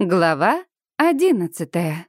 Глава одиннадцатая.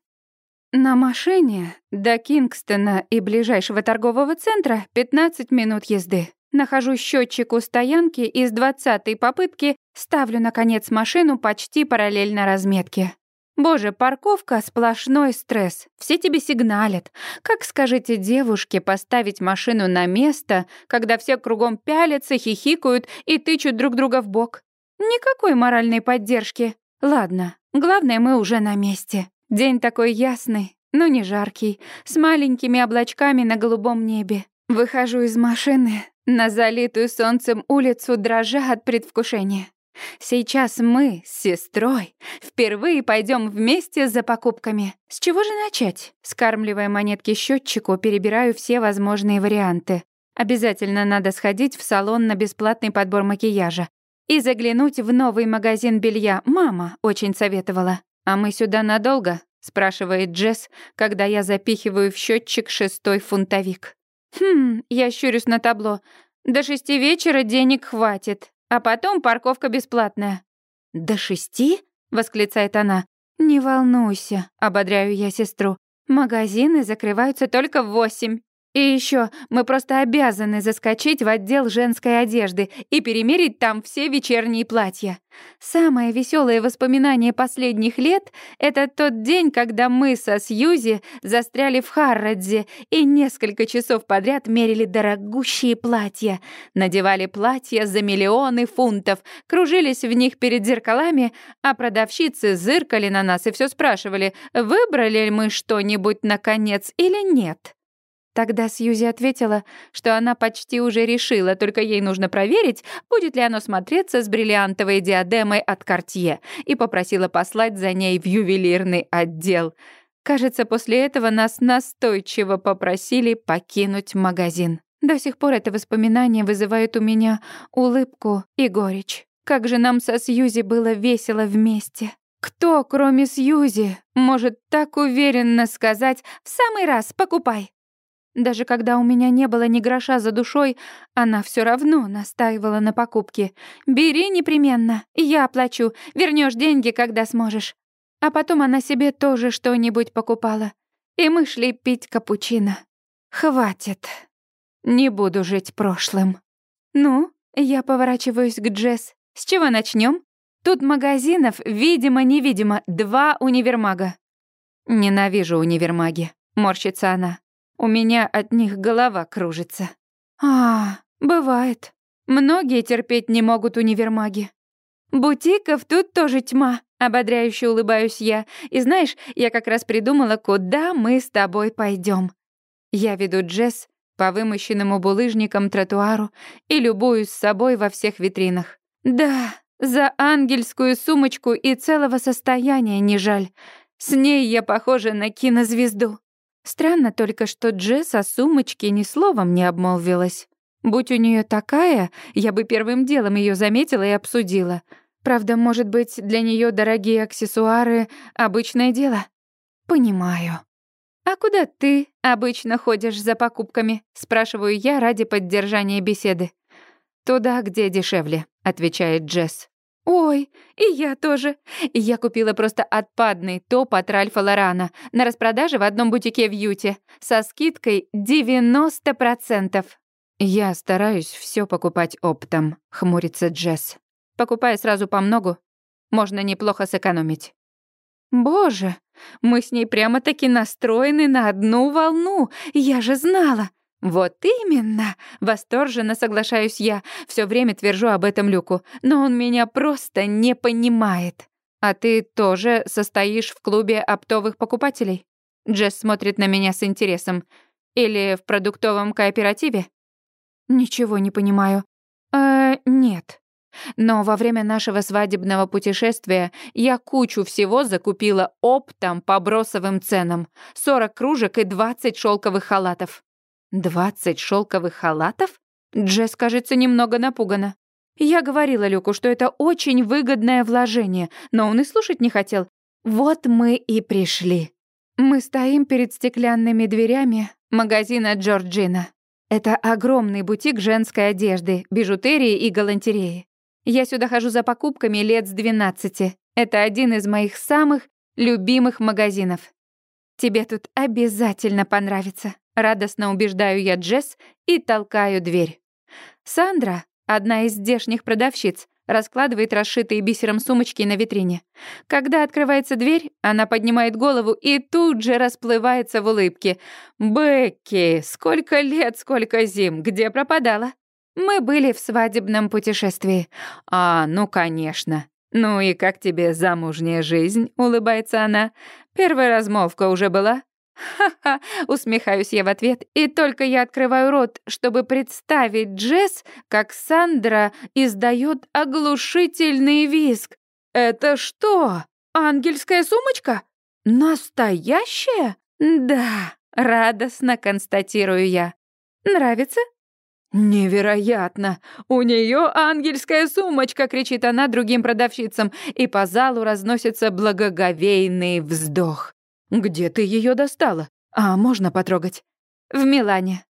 На машине до Кингстона и ближайшего торгового центра 15 минут езды. Нахожу счетчик у стоянки и с двадцатой попытки ставлю, наконец, машину почти параллельно разметке. Боже, парковка — сплошной стресс. Все тебе сигналят. Как, скажите девушке, поставить машину на место, когда все кругом пялятся, хихикают и тычут друг друга в бок? Никакой моральной поддержки. Ладно, главное, мы уже на месте. День такой ясный, но не жаркий, с маленькими облачками на голубом небе. Выхожу из машины на залитую солнцем улицу, дрожа от предвкушения. Сейчас мы с сестрой впервые пойдем вместе за покупками. С чего же начать? Скармливая монетки счетчику, перебираю все возможные варианты. Обязательно надо сходить в салон на бесплатный подбор макияжа и заглянуть в новый магазин белья. Мама очень советовала. А мы сюда надолго? спрашивает Джесс, когда я запихиваю в счетчик шестой фунтовик. Хм, я щурюсь на табло. До шести вечера денег хватит, а потом парковка бесплатная. До шести? восклицает она. Не волнуйся, ободряю я сестру. Магазины закрываются только в восемь. И еще мы просто обязаны заскочить в отдел женской одежды и перемерить там все вечерние платья. Самое веселое воспоминание последних лет — это тот день, когда мы со Сьюзи застряли в Харродзе и несколько часов подряд мерили дорогущие платья, надевали платья за миллионы фунтов, кружились в них перед зеркалами, а продавщицы зыркали на нас и все спрашивали, выбрали ли мы что-нибудь наконец или нет. Тогда Сьюзи ответила, что она почти уже решила, только ей нужно проверить, будет ли оно смотреться с бриллиантовой диадемой от Кортье, и попросила послать за ней в ювелирный отдел. Кажется, после этого нас настойчиво попросили покинуть магазин. До сих пор это воспоминание вызывает у меня улыбку и горечь. Как же нам со Сьюзи было весело вместе. Кто, кроме Сьюзи, может так уверенно сказать «в самый раз покупай»? Даже когда у меня не было ни гроша за душой, она все равно настаивала на покупке. «Бери непременно, я оплачу, вернешь деньги, когда сможешь». А потом она себе тоже что-нибудь покупала. И мы шли пить капучино. Хватит. Не буду жить прошлым. Ну, я поворачиваюсь к Джесс. С чего начнем? Тут магазинов, видимо-невидимо, два универмага. Ненавижу универмаги, морщится она. У меня от них голова кружится. А, бывает. Многие терпеть не могут универмаги. Бутиков тут тоже тьма, ободряюще улыбаюсь я. И знаешь, я как раз придумала, куда мы с тобой пойдем. Я веду Джесс по вымощенному булыжникам тротуару и любуюсь собой во всех витринах. Да, за ангельскую сумочку и целого состояния не жаль. С ней я похожа на кинозвезду. Странно только, что Джесс о сумочке ни словом не обмолвилась. Будь у нее такая, я бы первым делом ее заметила и обсудила. Правда, может быть, для нее дорогие аксессуары — обычное дело? Понимаю. «А куда ты обычно ходишь за покупками?» — спрашиваю я ради поддержания беседы. «Туда, где дешевле», — отвечает Джесс. «Ой, и я тоже. Я купила просто отпадный топ от Ральфа Лорана на распродаже в одном бутике в Юте со скидкой 90%. «Я стараюсь все покупать оптом», — хмурится Джесс. «Покупая сразу по многу, можно неплохо сэкономить». «Боже, мы с ней прямо-таки настроены на одну волну. Я же знала. «Вот именно!» — восторженно соглашаюсь я. Все время твержу об этом Люку. Но он меня просто не понимает. «А ты тоже состоишь в клубе оптовых покупателей?» Джесс смотрит на меня с интересом. «Или в продуктовом кооперативе?» «Ничего не понимаю». «Э, нет. Но во время нашего свадебного путешествия я кучу всего закупила оптом по бросовым ценам. 40 кружек и 20 шелковых халатов. «Двадцать шелковых халатов?» Джесс, кажется, немного напугана. Я говорила Люку, что это очень выгодное вложение, но он и слушать не хотел. Вот мы и пришли. Мы стоим перед стеклянными дверями магазина Джорджина. Это огромный бутик женской одежды, бижутерии и галантереи. Я сюда хожу за покупками лет с двенадцати. Это один из моих самых любимых магазинов. Тебе тут обязательно понравится. Радостно убеждаю я Джесс и толкаю дверь. Сандра, одна из здешних продавщиц, раскладывает расшитые бисером сумочки на витрине. Когда открывается дверь, она поднимает голову и тут же расплывается в улыбке. «Бекки, сколько лет, сколько зим, где пропадала?» «Мы были в свадебном путешествии». «А, ну, конечно. Ну и как тебе замужняя жизнь?» — улыбается она. «Первая размолвка уже была?» «Ха-ха!» — усмехаюсь я в ответ, и только я открываю рот, чтобы представить Джесс, как Сандра издает оглушительный визг. «Это что, ангельская сумочка? Настоящая?» «Да», — радостно констатирую я. «Нравится?» «Невероятно! У нее ангельская сумочка!» — кричит она другим продавщицам, и по залу разносится благоговейный вздох. «Где ты ее достала? А можно потрогать?» «В Милане».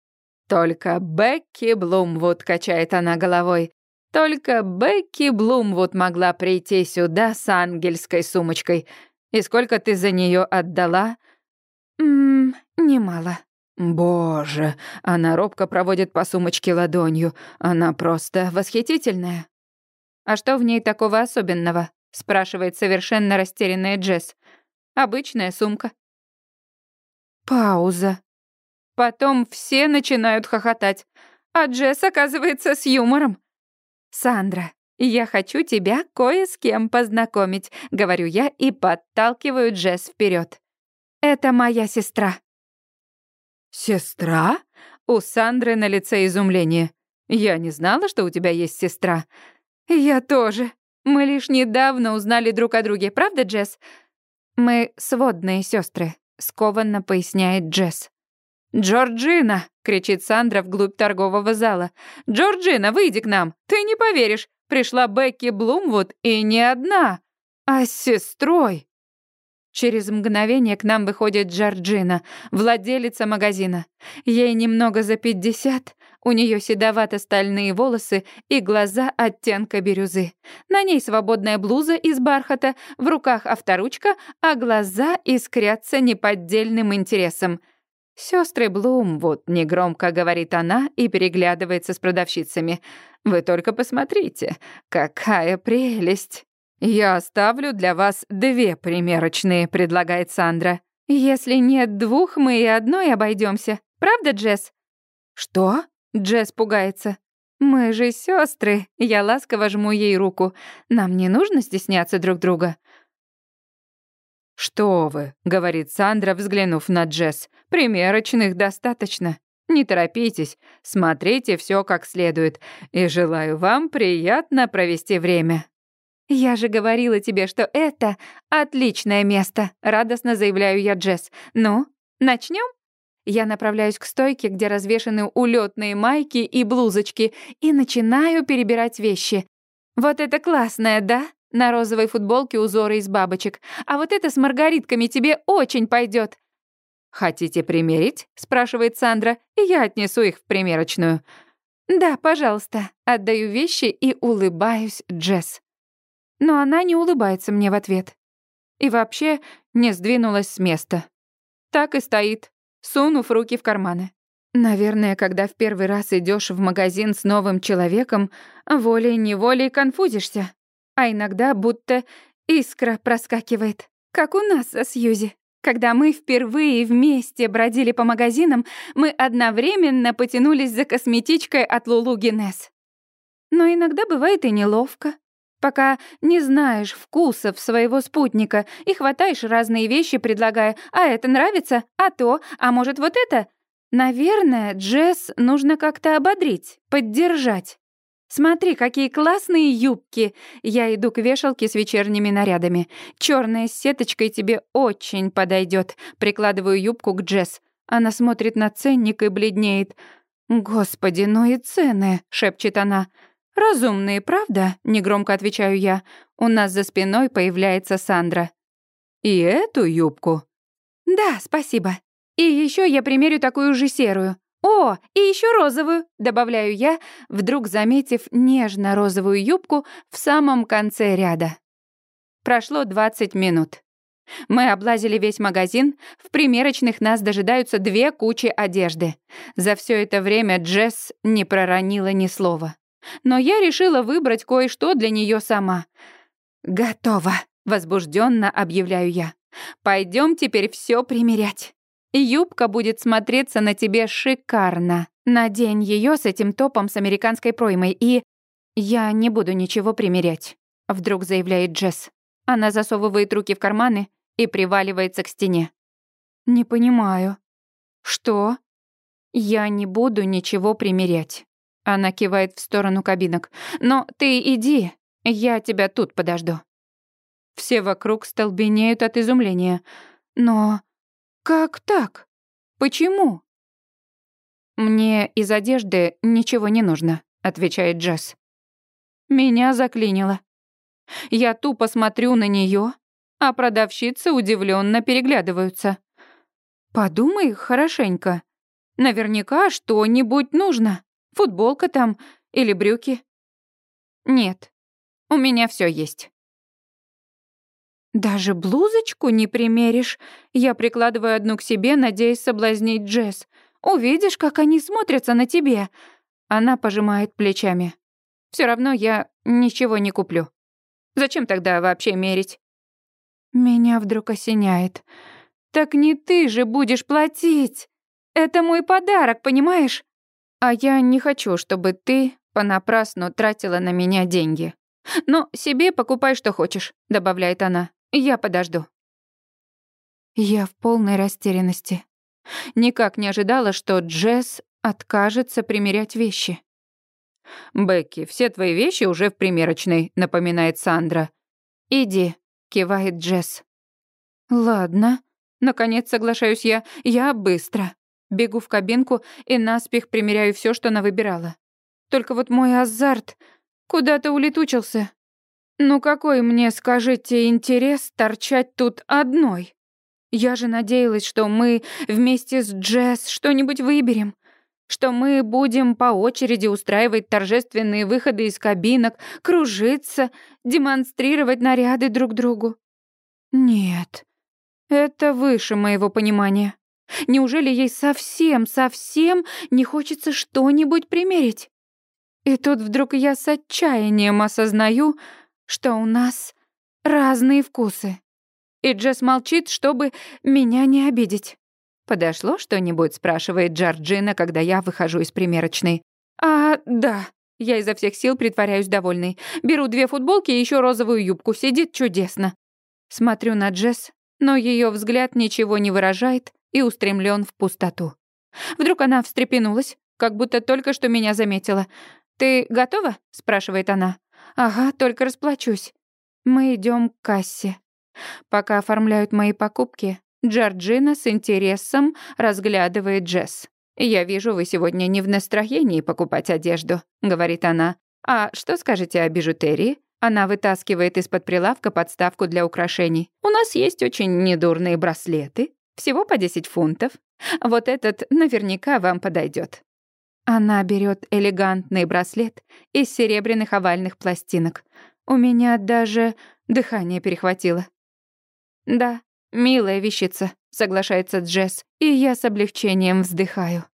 «Только Бекки Блумвуд», — качает она головой. «Только Бекки Блумвуд могла прийти сюда с ангельской сумочкой. И сколько ты за нее отдала?» «Ммм, немало». «Боже!» — она робко проводит по сумочке ладонью. «Она просто восхитительная». «А что в ней такого особенного?» — спрашивает совершенно растерянная Джесс. Обычная сумка. Пауза. Потом все начинают хохотать, а Джесс оказывается с юмором. «Сандра, я хочу тебя кое с кем познакомить», — говорю я и подталкиваю Джесс вперед. «Это моя сестра». «Сестра?» У Сандры на лице изумление. «Я не знала, что у тебя есть сестра». «Я тоже. Мы лишь недавно узнали друг о друге, правда, Джесс? «Мы сводные сестры, скованно поясняет Джесс. «Джорджина!» — кричит Сандра вглубь торгового зала. «Джорджина, выйди к нам! Ты не поверишь! Пришла Бекки Блумвуд и не одна, а с сестрой!» Через мгновение к нам выходит Джорджина, владелица магазина. Ей немного за пятьдесят, у нее седовато-стальные волосы и глаза оттенка бирюзы. На ней свободная блуза из бархата, в руках авторучка, а глаза искрятся неподдельным интересом. «Сёстры Блум, вот негромко говорит она и переглядывается с продавщицами. «Вы только посмотрите, какая прелесть!» «Я оставлю для вас две примерочные», — предлагает Сандра. «Если нет двух, мы и одной обойдемся. Правда, Джесс?» «Что?» — Джесс пугается. «Мы же сестры. Я ласково жму ей руку. Нам не нужно стесняться друг друга». «Что вы», — говорит Сандра, взглянув на Джесс. «Примерочных достаточно. Не торопитесь, смотрите все как следует. И желаю вам приятно провести время». «Я же говорила тебе, что это отличное место», — радостно заявляю я Джесс. «Ну, начнем? Я направляюсь к стойке, где развешаны улетные майки и блузочки, и начинаю перебирать вещи. Вот это классное, да? На розовой футболке узоры из бабочек. А вот это с маргаритками тебе очень пойдет. «Хотите примерить?» — спрашивает Сандра, и я отнесу их в примерочную. «Да, пожалуйста». Отдаю вещи и улыбаюсь Джесс но она не улыбается мне в ответ. И вообще не сдвинулась с места. Так и стоит, сунув руки в карманы. Наверное, когда в первый раз идешь в магазин с новым человеком, волей-неволей конфузишься. А иногда будто искра проскакивает, как у нас со Сьюзи. Когда мы впервые вместе бродили по магазинам, мы одновременно потянулись за косметичкой от Лулу Гинес. Но иногда бывает и неловко пока не знаешь вкусов своего спутника и хватаешь разные вещи, предлагая «а это нравится, а то, а может вот это?» Наверное, Джесс нужно как-то ободрить, поддержать. «Смотри, какие классные юбки!» Я иду к вешалке с вечерними нарядами. Черная с сеточкой тебе очень подойдет. Прикладываю юбку к Джесс. Она смотрит на ценник и бледнеет. «Господи, ну и цены!» — шепчет она. «Разумные, правда?» — негромко отвечаю я. У нас за спиной появляется Сандра. «И эту юбку?» «Да, спасибо. И еще я примерю такую же серую. О, и еще розовую!» — добавляю я, вдруг заметив нежно-розовую юбку в самом конце ряда. Прошло 20 минут. Мы облазили весь магазин, в примерочных нас дожидаются две кучи одежды. За все это время Джесс не проронила ни слова. Но я решила выбрать кое-что для нее сама. «Готово», — возбужденно объявляю я. Пойдем теперь все примерять. Юбка будет смотреться на тебе шикарно. Надень ее с этим топом с американской проймой и... Я не буду ничего примерять», — вдруг заявляет Джесс. Она засовывает руки в карманы и приваливается к стене. «Не понимаю». «Что?» «Я не буду ничего примерять». Она кивает в сторону кабинок. «Но ты иди, я тебя тут подожду». Все вокруг столбенеют от изумления. «Но как так? Почему?» «Мне из одежды ничего не нужно», — отвечает Джесс. Меня заклинило. Я тупо смотрю на нее, а продавщицы удивленно переглядываются. Подумай хорошенько. Наверняка что-нибудь нужно. Футболка там или брюки. Нет, у меня все есть. Даже блузочку не примеришь. Я прикладываю одну к себе, надеясь соблазнить Джесс. Увидишь, как они смотрятся на тебе. Она пожимает плечами. Все равно я ничего не куплю. Зачем тогда вообще мерить? Меня вдруг осеняет. Так не ты же будешь платить. Это мой подарок, понимаешь? А я не хочу, чтобы ты понапрасну тратила на меня деньги. Но себе покупай, что хочешь, добавляет она. Я подожду. Я в полной растерянности. Никак не ожидала, что Джесс откажется примерять вещи. «Бекки, все твои вещи уже в примерочной», — напоминает Сандра. «Иди», — кивает Джесс. «Ладно». Наконец соглашаюсь я. Я быстро. Бегу в кабинку и наспех примеряю все, что она выбирала. Только вот мой азарт куда-то улетучился. Ну какой мне, скажите, интерес торчать тут одной? Я же надеялась, что мы вместе с Джесс что-нибудь выберем что мы будем по очереди устраивать торжественные выходы из кабинок, кружиться, демонстрировать наряды друг другу. Нет, это выше моего понимания. Неужели ей совсем-совсем не хочется что-нибудь примерить? И тут вдруг я с отчаянием осознаю, что у нас разные вкусы. И Джесс молчит, чтобы меня не обидеть. «Подошло что-нибудь?» — спрашивает Джорджина, когда я выхожу из примерочной. «А, да». Я изо всех сил притворяюсь довольной. Беру две футболки и еще розовую юбку. Сидит чудесно. Смотрю на Джесс, но ее взгляд ничего не выражает и устремлен в пустоту. Вдруг она встрепенулась, как будто только что меня заметила. «Ты готова?» — спрашивает она. «Ага, только расплачусь». Мы идем к кассе. Пока оформляют мои покупки, Джорджина с интересом разглядывает Джесс. «Я вижу, вы сегодня не в настроении покупать одежду», — говорит она. «А что скажете о бижутерии?» Она вытаскивает из-под прилавка подставку для украшений. «У нас есть очень недурные браслеты. Всего по 10 фунтов. Вот этот наверняка вам подойдет. Она берет элегантный браслет из серебряных овальных пластинок. У меня даже дыхание перехватило. Да, «Милая вещица», — соглашается Джесс, и я с облегчением вздыхаю.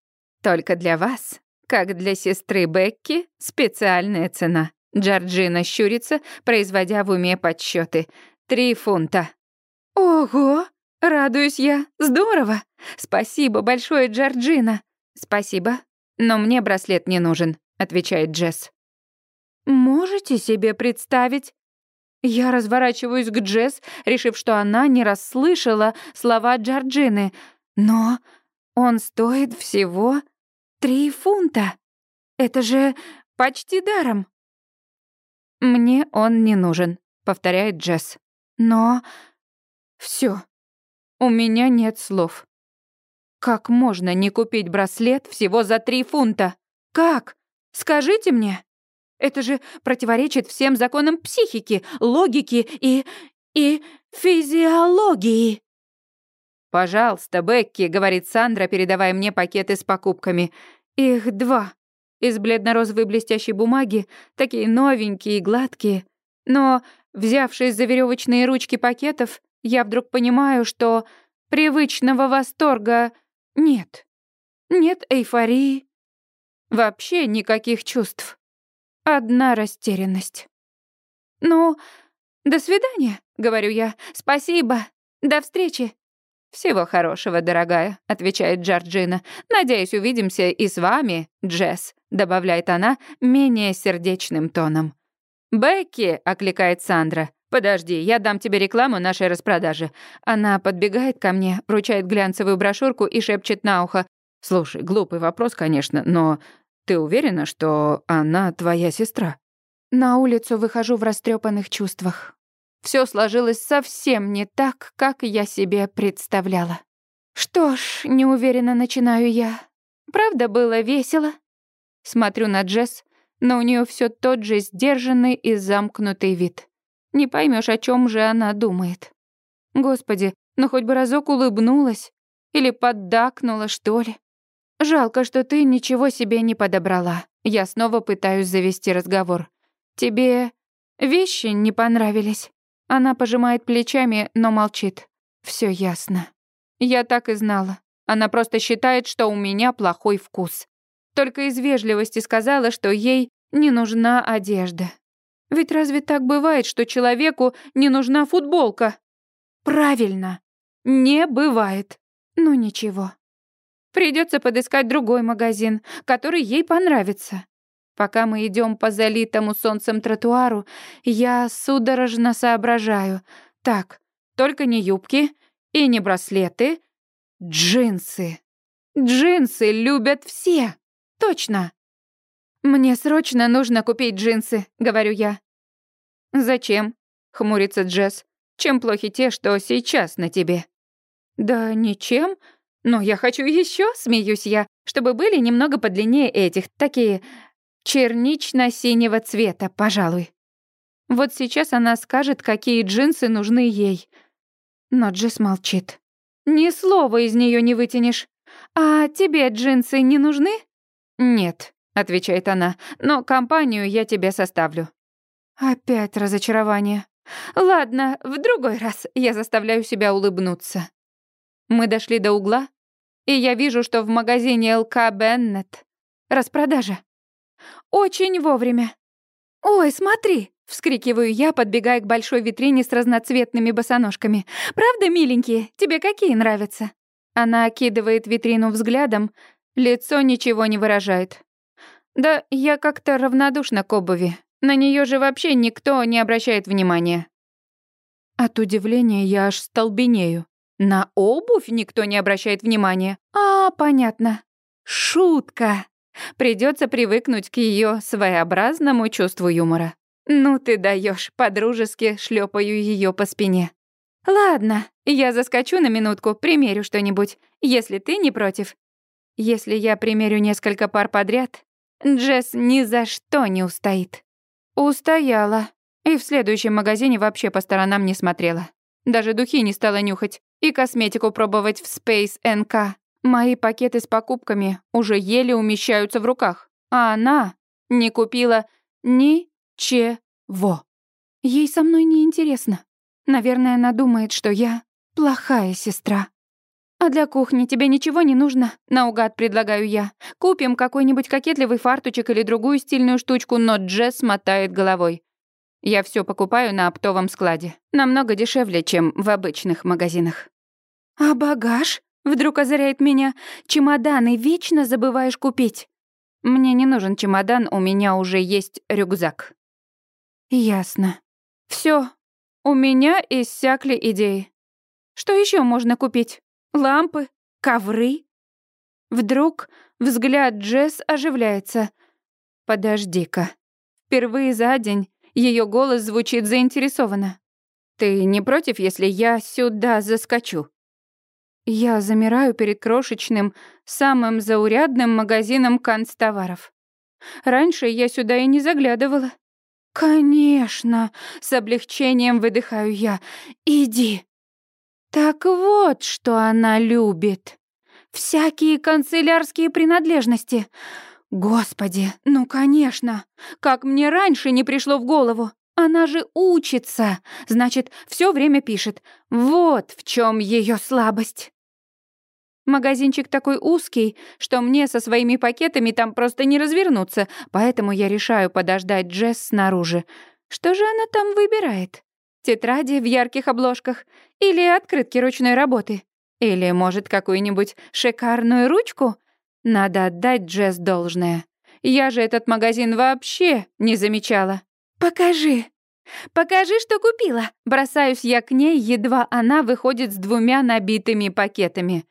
«Только для вас, как для сестры Бекки, специальная цена». Джорджина щурится, производя в уме подсчеты. «Три фунта». «Ого!» — радуюсь я. «Здорово! Спасибо большое, Джорджина!» «Спасибо, но мне браслет не нужен», — отвечает Джесс. «Можете себе представить?» Я разворачиваюсь к Джесс, решив, что она не расслышала слова Джорджины. Но он стоит всего три фунта. Это же почти даром. «Мне он не нужен», — повторяет Джесс. «Но...» все. У меня нет слов. Как можно не купить браслет всего за три фунта? Как? Скажите мне. Это же противоречит всем законам психики, логики и... и физиологии. «Пожалуйста, Бекки», — говорит Сандра, передавая мне пакеты с покупками. «Их два. Из бледно-розовой блестящей бумаги, такие новенькие и гладкие. Но Взявшись за веревочные ручки пакетов, я вдруг понимаю, что привычного восторга нет. Нет эйфории. Вообще никаких чувств. Одна растерянность. «Ну, до свидания», — говорю я. «Спасибо. До встречи». «Всего хорошего, дорогая», — отвечает Джорджина. «Надеюсь, увидимся и с вами, Джесс», — добавляет она менее сердечным тоном. «Бекки!» — окликает Сандра. «Подожди, я дам тебе рекламу нашей распродажи». Она подбегает ко мне, вручает глянцевую брошюрку и шепчет на ухо. «Слушай, глупый вопрос, конечно, но ты уверена, что она твоя сестра?» На улицу выхожу в растрепанных чувствах. Все сложилось совсем не так, как я себе представляла. Что ж, неуверенно начинаю я. Правда, было весело. Смотрю на Джесс, но у нее все тот же сдержанный и замкнутый вид. Не поймешь, о чем же она думает. Господи, ну хоть бы разок улыбнулась или поддакнула, что ли. Жалко, что ты ничего себе не подобрала. Я снова пытаюсь завести разговор. Тебе вещи не понравились? Она пожимает плечами, но молчит. Все ясно. Я так и знала. Она просто считает, что у меня плохой вкус. Только из вежливости сказала, что ей не нужна одежда. Ведь разве так бывает, что человеку не нужна футболка? Правильно. Не бывает. Ну ничего. Придется подыскать другой магазин, который ей понравится. Пока мы идем по залитому солнцем тротуару, я судорожно соображаю. Так, только не юбки и не браслеты, джинсы. Джинсы любят все. Точно. Мне срочно нужно купить джинсы, говорю я. Зачем? хмурится Джесс. Чем плохи те, что сейчас на тебе? Да ничем. Но я хочу еще, смеюсь я, чтобы были немного подлиннее этих, такие чернично-синего цвета, пожалуй. Вот сейчас она скажет, какие джинсы нужны ей. Но Джесс молчит. Ни слова из нее не вытянешь. А тебе джинсы не нужны? «Нет», — отвечает она, — «но компанию я тебе составлю». Опять разочарование. Ладно, в другой раз я заставляю себя улыбнуться. Мы дошли до угла, и я вижу, что в магазине ЛК Беннет распродажа. Очень вовремя. «Ой, смотри!» — вскрикиваю я, подбегая к большой витрине с разноцветными босоножками. «Правда, миленькие? Тебе какие нравятся?» Она окидывает витрину взглядом, Лицо ничего не выражает. Да, я как-то равнодушна к обуви. На нее же вообще никто не обращает внимания. От удивления я аж столбенею. На обувь никто не обращает внимания. А, понятно. Шутка. Придется привыкнуть к ее своеобразному чувству юмора. Ну ты даешь, подружески шлепаю ее по спине. Ладно, я заскочу на минутку, примерю что-нибудь, если ты не против. Если я примерю несколько пар подряд, Джесс ни за что не устоит. Устояла. И в следующем магазине вообще по сторонам не смотрела. Даже духи не стала нюхать и косметику пробовать в Space NK. Мои пакеты с покупками уже еле умещаются в руках, а она не купила ничего. Ей со мной не интересно. Наверное, она думает, что я плохая сестра. «А для кухни тебе ничего не нужно?» — наугад предлагаю я. «Купим какой-нибудь кокетливый фартучек или другую стильную штучку, но Джесс мотает головой. Я все покупаю на оптовом складе. Намного дешевле, чем в обычных магазинах». «А багаж?» — вдруг озаряет меня. «Чемоданы вечно забываешь купить». «Мне не нужен чемодан, у меня уже есть рюкзак». «Ясно. Все. У меня иссякли идеи. Что еще можно купить?» Лампы? Ковры? Вдруг взгляд Джесс оживляется. Подожди-ка. Впервые за день ее голос звучит заинтересованно. Ты не против, если я сюда заскочу? Я замираю перед крошечным, самым заурядным магазином канцтоваров. Раньше я сюда и не заглядывала. «Конечно!» — с облегчением выдыхаю я. «Иди!» Так вот, что она любит. Всякие канцелярские принадлежности. Господи, ну конечно. Как мне раньше не пришло в голову. Она же учится, значит, все время пишет. Вот в чем ее слабость. Магазинчик такой узкий, что мне со своими пакетами там просто не развернуться, поэтому я решаю подождать Джесс снаружи. Что же она там выбирает? Тетради в ярких обложках или открытки ручной работы? Или, может, какую-нибудь шикарную ручку? Надо отдать Джесс должное. Я же этот магазин вообще не замечала. «Покажи! Покажи, что купила!» Бросаюсь я к ней, едва она выходит с двумя набитыми пакетами.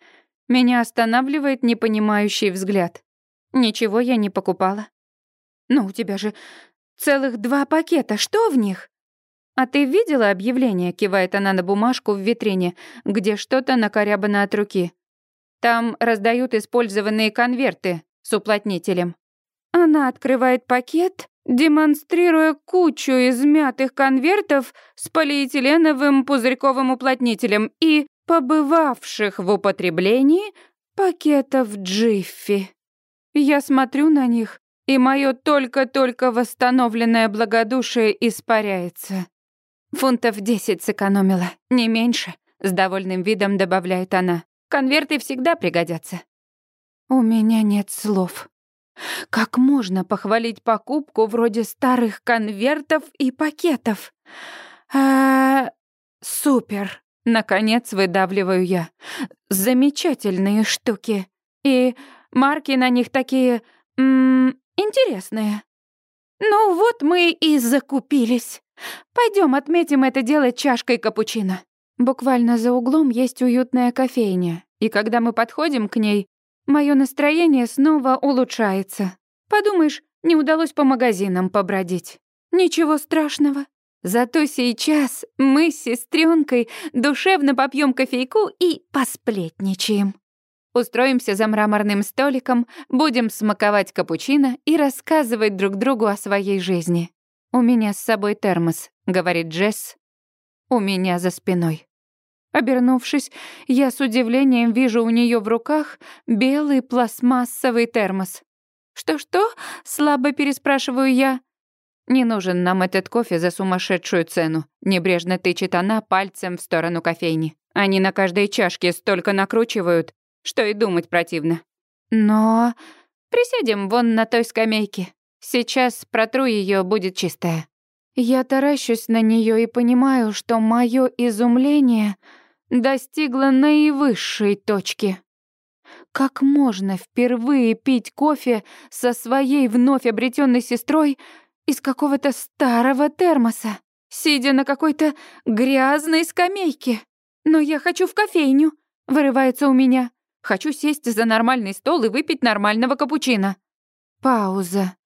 Меня останавливает непонимающий взгляд. Ничего я не покупала. «Ну, у тебя же целых два пакета, что в них?» «А ты видела объявление?» — кивает она на бумажку в витрине, где что-то накорябано от руки. «Там раздают использованные конверты с уплотнителем». Она открывает пакет, демонстрируя кучу измятых конвертов с полиэтиленовым пузырьковым уплотнителем и побывавших в употреблении пакетов Джиффи. Я смотрю на них, и мое только-только восстановленное благодушие испаряется. Фунтов десять сэкономила, не меньше, с довольным видом добавляет она. Конверты всегда пригодятся. У меня нет слов. Как можно похвалить покупку вроде старых конвертов и пакетов? А, супер. Наконец выдавливаю я. Замечательные штуки. И марки на них такие... М -м, интересные. Ну вот мы и закупились. Пойдем отметим это дело чашкой капучино. Буквально за углом есть уютная кофейня, и когда мы подходим к ней, мое настроение снова улучшается. Подумаешь, не удалось по магазинам побродить. Ничего страшного. Зато сейчас мы с сестренкой душевно попьем кофейку и посплетничаем. Устроимся за мраморным столиком, будем смаковать капучино и рассказывать друг другу о своей жизни. «У меня с собой термос», — говорит Джесс. «У меня за спиной». Обернувшись, я с удивлением вижу у нее в руках белый пластмассовый термос. «Что-что?» — слабо переспрашиваю я. «Не нужен нам этот кофе за сумасшедшую цену», — небрежно тычет она пальцем в сторону кофейни. «Они на каждой чашке столько накручивают, что и думать противно». «Но...» «Присядем вон на той скамейке. Сейчас протру ее, будет чистая». Я таращусь на нее и понимаю, что мое изумление достигло наивысшей точки. Как можно впервые пить кофе со своей вновь обретенной сестрой из какого-то старого термоса, сидя на какой-то грязной скамейке? Но я хочу в кофейню, вырывается у меня. Хочу сесть за нормальный стол и выпить нормального капучино. Пауза.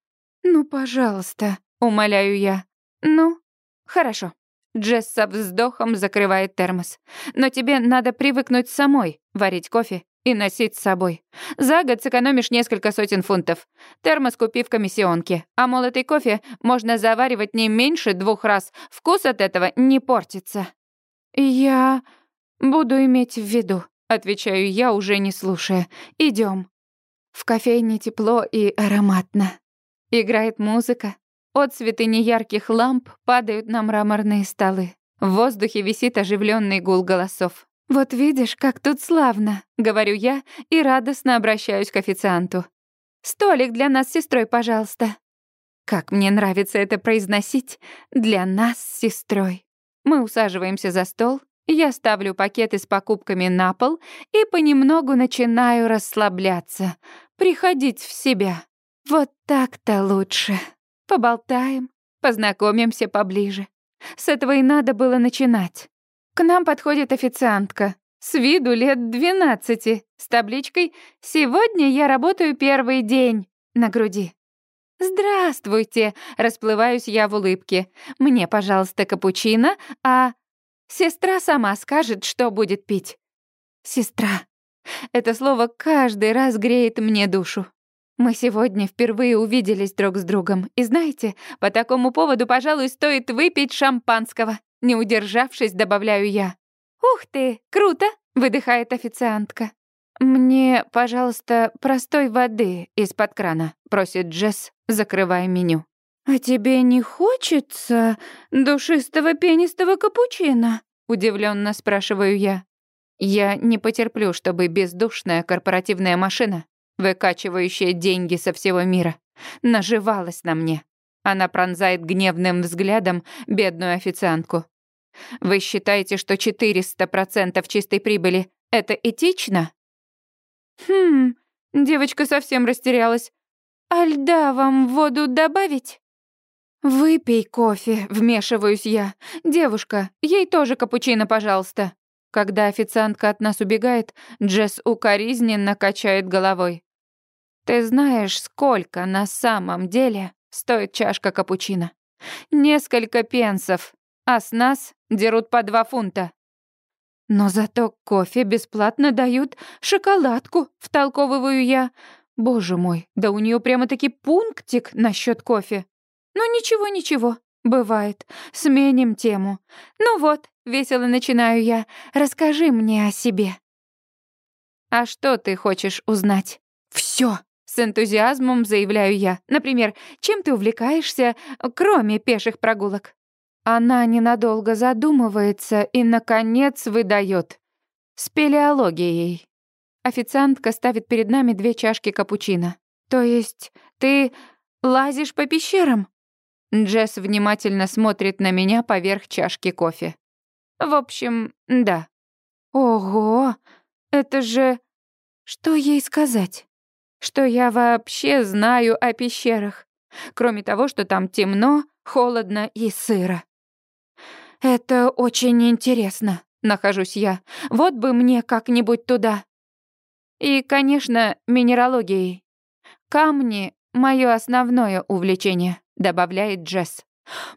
Ну, пожалуйста, умоляю я. Ну, хорошо. Джесс со вздохом закрывает термос. Но тебе надо привыкнуть самой варить кофе и носить с собой. За год сэкономишь несколько сотен фунтов. Термос купи в комиссионке, а молотый кофе можно заваривать не меньше двух раз. Вкус от этого не портится. Я буду иметь в виду, отвечаю я, уже не слушая. Идем. В кофейне тепло и ароматно. Играет музыка, Отцветы неярких ламп падают на мраморные столы. В воздухе висит оживленный гул голосов. «Вот видишь, как тут славно», — говорю я и радостно обращаюсь к официанту. «Столик для нас с сестрой, пожалуйста». Как мне нравится это произносить «для нас с сестрой». Мы усаживаемся за стол, я ставлю пакеты с покупками на пол и понемногу начинаю расслабляться, приходить в себя. Вот так-то лучше. Поболтаем, познакомимся поближе. С этого и надо было начинать. К нам подходит официантка. С виду лет двенадцати, с табличкой «Сегодня я работаю первый день» на груди. «Здравствуйте!» — расплываюсь я в улыбке. «Мне, пожалуйста, капучино, а сестра сама скажет, что будет пить». «Сестра». Это слово каждый раз греет мне душу. Мы сегодня впервые увиделись друг с другом. И знаете, по такому поводу, пожалуй, стоит выпить шампанского. Не удержавшись, добавляю я. «Ух ты, круто!» — выдыхает официантка. «Мне, пожалуйста, простой воды из-под крана», — просит Джесс, закрывая меню. «А тебе не хочется душистого пенистого капучино?» — удивленно спрашиваю я. Я не потерплю, чтобы бездушная корпоративная машина, выкачивающая деньги со всего мира, наживалась на мне. Она пронзает гневным взглядом бедную официантку. Вы считаете, что 400% чистой прибыли — это этично? Хм, девочка совсем растерялась. А льда вам в воду добавить? «Выпей кофе», — вмешиваюсь я. «Девушка, ей тоже капучино, пожалуйста». Когда официантка от нас убегает, Джесс укоризненно качает головой. «Ты знаешь, сколько на самом деле стоит чашка капучино? Несколько пенсов, а с нас дерут по два фунта». «Но зато кофе бесплатно дают шоколадку», — втолковываю я. «Боже мой, да у нее прямо-таки пунктик насчет кофе». «Ну ничего, ничего, бывает. Сменим тему. Ну вот, Весело начинаю я. Расскажи мне о себе. А что ты хочешь узнать? Всё. С энтузиазмом заявляю я. Например, чем ты увлекаешься, кроме пеших прогулок? Она ненадолго задумывается и, наконец, выдает. Спелеологией. Официантка ставит перед нами две чашки капучино. То есть ты лазишь по пещерам? Джесс внимательно смотрит на меня поверх чашки кофе. В общем, да. Ого, это же... Что ей сказать? Что я вообще знаю о пещерах, кроме того, что там темно, холодно и сыро. Это очень интересно, нахожусь я. Вот бы мне как-нибудь туда. И, конечно, минералогией. Камни — мое основное увлечение, добавляет Джесс.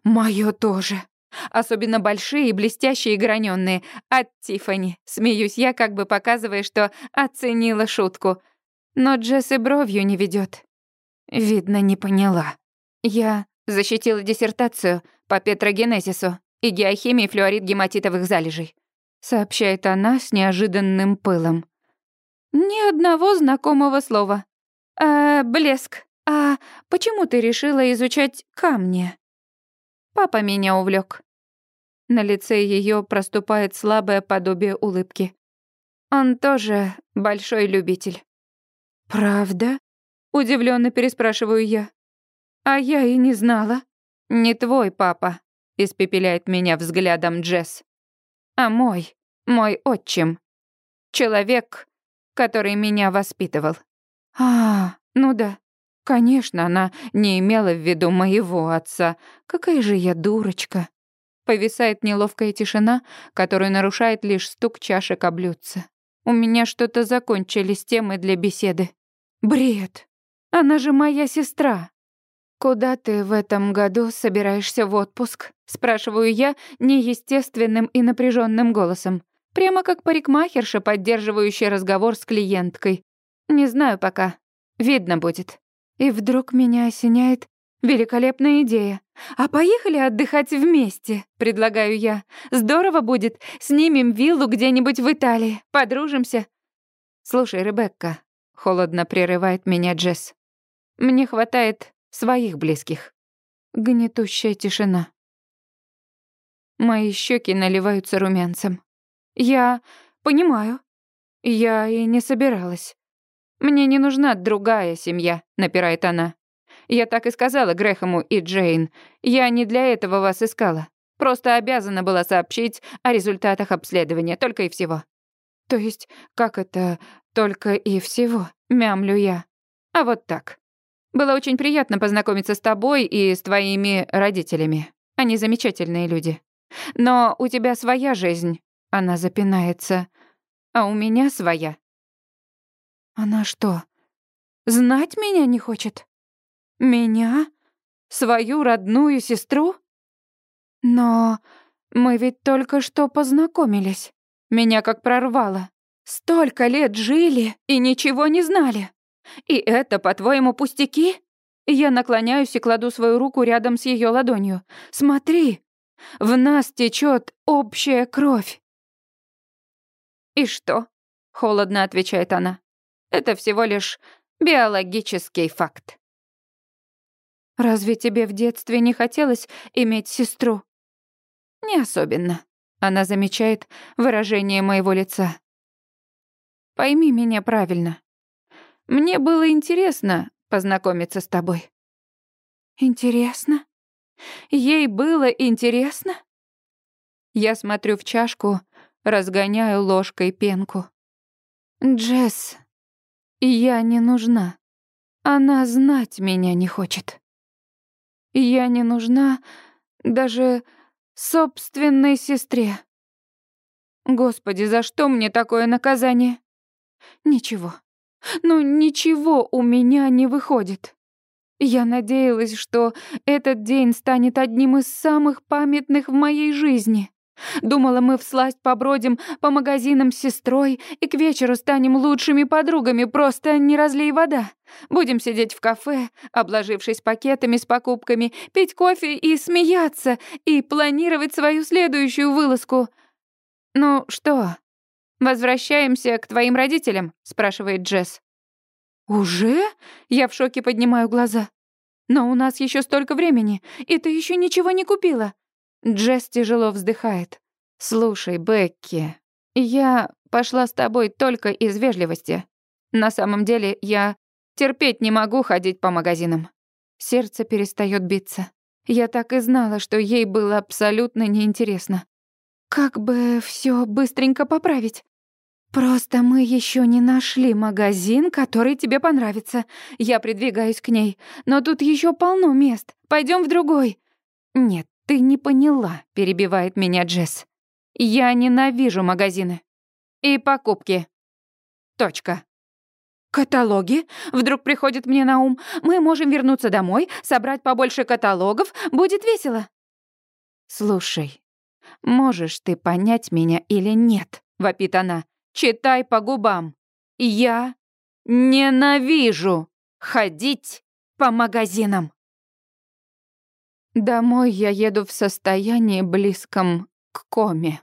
Мое тоже. Особенно большие, блестящие и граненые. От Тифани. Смеюсь я, как бы показывая, что оценила шутку. Но Джесс и бровью не ведет. Видно, не поняла. Я защитила диссертацию по петрогенезису и геохимии флюорид гематитовых залежей. Сообщает она с неожиданным пылом. Ни одного знакомого слова. А, блеск. А почему ты решила изучать камни? Папа меня увлек. На лице ее проступает слабое подобие улыбки. Он тоже большой любитель. Правда? Удивленно переспрашиваю я. А я и не знала. Не твой папа, испепеляет меня взглядом Джесс. А мой, мой отчим. Человек, который меня воспитывал. А, ну да. Конечно, она не имела в виду моего отца. Какая же я дурочка. Повисает неловкая тишина, которую нарушает лишь стук чашек о блюдце. У меня что-то закончились темы для беседы. Бред. Она же моя сестра. Куда ты в этом году собираешься в отпуск? спрашиваю я неестественным и напряженным голосом, прямо как парикмахерша, поддерживающая разговор с клиенткой. Не знаю пока. Видно будет. И вдруг меня осеняет великолепная идея. А поехали отдыхать вместе, предлагаю я. Здорово будет. Снимем виллу где-нибудь в Италии, подружимся. Слушай, Ребекка, холодно прерывает меня Джесс. Мне хватает своих близких. Гнетущая тишина. Мои щеки наливаются румянцем. Я понимаю. Я и не собиралась. «Мне не нужна другая семья», — напирает она. «Я так и сказала Грэхэму и Джейн. Я не для этого вас искала. Просто обязана была сообщить о результатах обследования, только и всего». «То есть, как это «только и всего»?» — мямлю я. «А вот так. Было очень приятно познакомиться с тобой и с твоими родителями. Они замечательные люди. Но у тебя своя жизнь». Она запинается. «А у меня своя. Она что, знать меня не хочет? Меня? Свою родную сестру? Но мы ведь только что познакомились. Меня как прорвало. Столько лет жили и ничего не знали. И это, по-твоему, пустяки? Я наклоняюсь и кладу свою руку рядом с ее ладонью. Смотри, в нас течет общая кровь. И что? Холодно отвечает она. Это всего лишь биологический факт. Разве тебе в детстве не хотелось иметь сестру? Не особенно. Она замечает выражение моего лица. Пойми меня правильно. Мне было интересно познакомиться с тобой. Интересно? Ей было интересно? Я смотрю в чашку, разгоняю ложкой пенку. Джесс, я не нужна. Она знать меня не хочет. Я не нужна даже собственной сестре. Господи, за что мне такое наказание? Ничего. Ну, ничего у меня не выходит. Я надеялась, что этот день станет одним из самых памятных в моей жизни. Думала, мы всласть побродим по магазинам с сестрой и к вечеру станем лучшими подругами, просто не разлей вода. Будем сидеть в кафе, обложившись пакетами с покупками, пить кофе и смеяться, и планировать свою следующую вылазку. «Ну что, возвращаемся к твоим родителям?» — спрашивает Джесс. «Уже?» — я в шоке поднимаю глаза. «Но у нас еще столько времени, и ты еще ничего не купила». Джесс тяжело вздыхает. «Слушай, Бекки, я пошла с тобой только из вежливости. На самом деле я терпеть не могу ходить по магазинам». Сердце перестает биться. Я так и знала, что ей было абсолютно неинтересно. Как бы все быстренько поправить? Просто мы еще не нашли магазин, который тебе понравится. Я придвигаюсь к ней, но тут еще полно мест. Пойдем в другой. Нет, «Ты не поняла», — перебивает меня Джесс. «Я ненавижу магазины. И покупки. Точка». «Каталоги?» — вдруг приходит мне на ум. «Мы можем вернуться домой, собрать побольше каталогов. Будет весело». «Слушай, можешь ты понять меня или нет?» — вопит она. «Читай по губам. Я ненавижу ходить по магазинам». Домой я еду в состоянии близком к коме.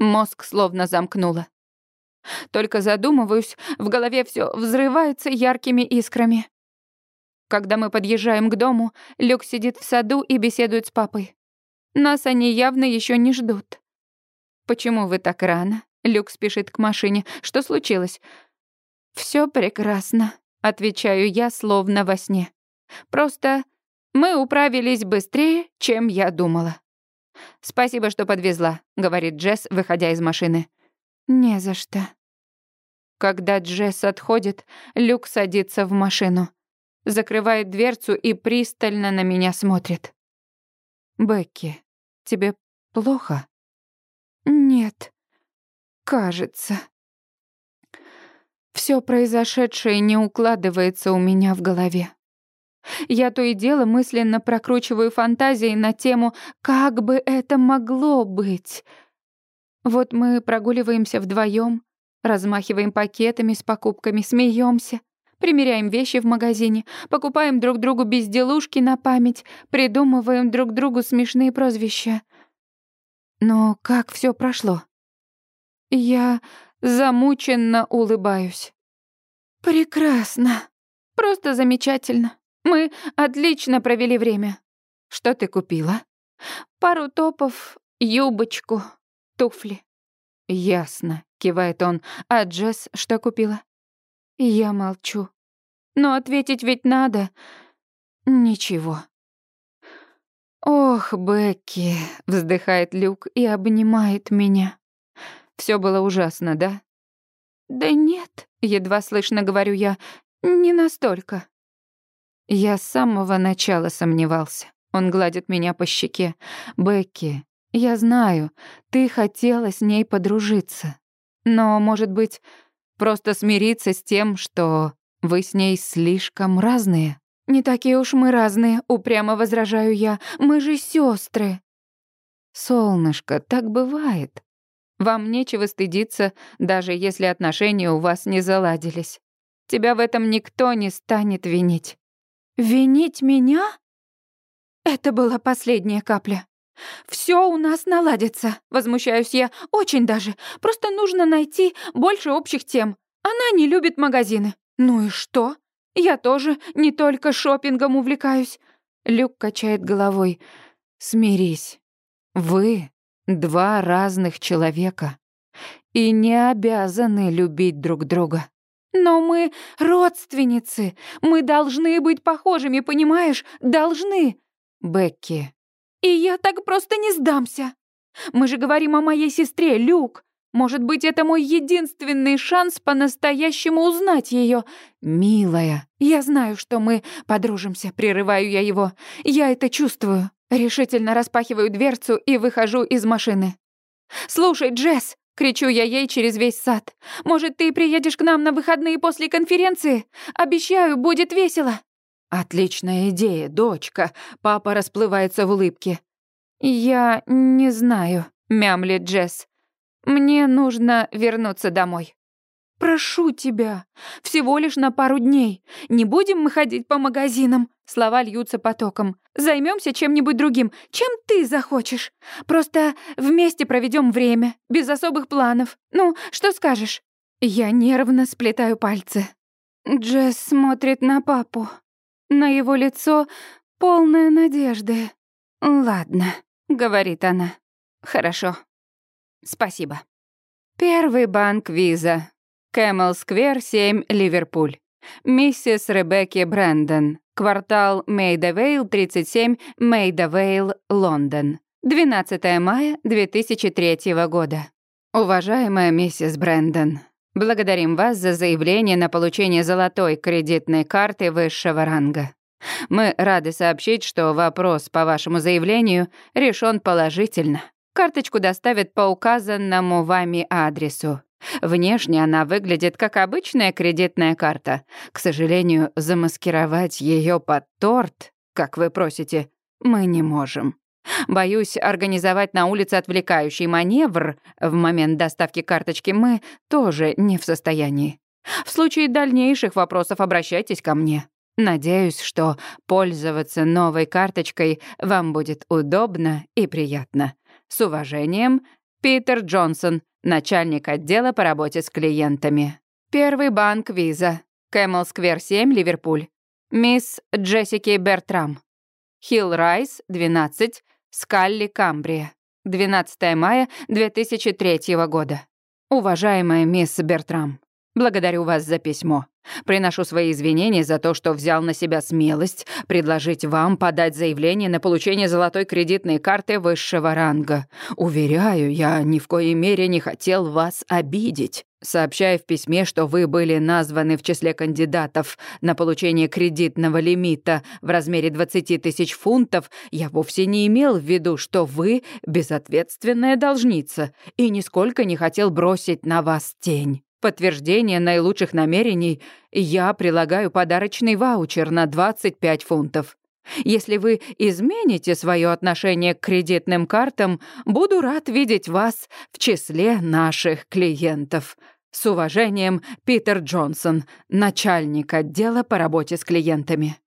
Мозг словно замкнуло. Только задумываюсь, в голове все взрывается яркими искрами. Когда мы подъезжаем к дому, Люк сидит в саду и беседует с папой. Нас они явно еще не ждут. «Почему вы так рано?» Люк спешит к машине. «Что случилось?» Все прекрасно», — отвечаю я, словно во сне. «Просто мы управились быстрее, чем я думала. «Спасибо, что подвезла», — говорит Джесс, выходя из машины. «Не за что». Когда Джесс отходит, Люк садится в машину, закрывает дверцу и пристально на меня смотрит. «Бекки, тебе плохо?» «Нет, кажется». Все произошедшее не укладывается у меня в голове. Я то и дело мысленно прокручиваю фантазии на тему «как бы это могло быть?». Вот мы прогуливаемся вдвоем, размахиваем пакетами с покупками, смеемся, примеряем вещи в магазине, покупаем друг другу безделушки на память, придумываем друг другу смешные прозвища. Но как все прошло? Я замученно улыбаюсь. Прекрасно. Просто замечательно. Мы отлично провели время. Что ты купила? Пару топов, юбочку, туфли. Ясно, кивает он. А Джесс что купила? Я молчу. Но ответить ведь надо. Ничего. Ох, Бекки, вздыхает Люк и обнимает меня. Все было ужасно, да? Да нет, едва слышно говорю я. Не настолько. Я с самого начала сомневался. Он гладит меня по щеке. «Бекки, я знаю, ты хотела с ней подружиться. Но, может быть, просто смириться с тем, что вы с ней слишком разные?» «Не такие уж мы разные», — упрямо возражаю я. «Мы же сестры. «Солнышко, так бывает. Вам нечего стыдиться, даже если отношения у вас не заладились. Тебя в этом никто не станет винить. Винить меня? Это была последняя капля. Все у нас наладится, возмущаюсь я, очень даже. Просто нужно найти больше общих тем. Она не любит магазины. Ну и что? Я тоже не только шопингом увлекаюсь. Люк качает головой. Смирись. Вы два разных человека и не обязаны любить друг друга. Но мы родственницы. Мы должны быть похожими, понимаешь? Должны. Бекки. И я так просто не сдамся. Мы же говорим о моей сестре, Люк. Может быть, это мой единственный шанс по-настоящему узнать ее. Милая, я знаю, что мы подружимся, прерываю я его. Я это чувствую. Решительно распахиваю дверцу и выхожу из машины. «Слушай, Джесс!» — кричу я ей через весь сад. «Может, ты приедешь к нам на выходные после конференции? Обещаю, будет весело!» «Отличная идея, дочка!» — папа расплывается в улыбке. «Я не знаю», — мямлит Джесс. «Мне нужно вернуться домой». «Прошу тебя, всего лишь на пару дней. Не будем мы ходить по магазинам?» Слова льются потоком. Займемся чем-нибудь другим, чем ты захочешь. Просто вместе проведем время, без особых планов. Ну, что скажешь?» Я нервно сплетаю пальцы. Джесс смотрит на папу. На его лицо полное надежды. «Ладно», — говорит она. «Хорошо. Спасибо». Первый банк Виза. Кэмел Сквер, 7, Ливерпуль. Миссис Ребекки Брэндон. Квартал Мейдавейл, 37, Мейдавейл, Лондон. 12 мая 2003 года. Уважаемая миссис Брэндон, благодарим вас за заявление на получение золотой кредитной карты высшего ранга. Мы рады сообщить, что вопрос по вашему заявлению решен положительно. Карточку доставят по указанному вами адресу. Внешне она выглядит как обычная кредитная карта. К сожалению, замаскировать ее под торт, как вы просите, мы не можем. Боюсь, организовать на улице отвлекающий маневр в момент доставки карточки мы тоже не в состоянии. В случае дальнейших вопросов обращайтесь ко мне. Надеюсь, что пользоваться новой карточкой вам будет удобно и приятно. С уважением, Питер Джонсон, начальник отдела по работе с клиентами. Первый банк Виза. Кэмел Сквер 7, Ливерпуль. Мисс Джессики Бертрам. Хилл Райс, 12, Скалли, Камбрия. 12 мая 2003 года. Уважаемая мисс Бертрам, благодарю вас за письмо. Приношу свои извинения за то, что взял на себя смелость предложить вам подать заявление на получение золотой кредитной карты высшего ранга. Уверяю, я ни в коей мере не хотел вас обидеть. Сообщая в письме, что вы были названы в числе кандидатов на получение кредитного лимита в размере 20 тысяч фунтов, я вовсе не имел в виду, что вы безответственная должница и нисколько не хотел бросить на вас тень подтверждение наилучших намерений, я прилагаю подарочный ваучер на 25 фунтов. Если вы измените свое отношение к кредитным картам, буду рад видеть вас в числе наших клиентов. С уважением, Питер Джонсон, начальник отдела по работе с клиентами.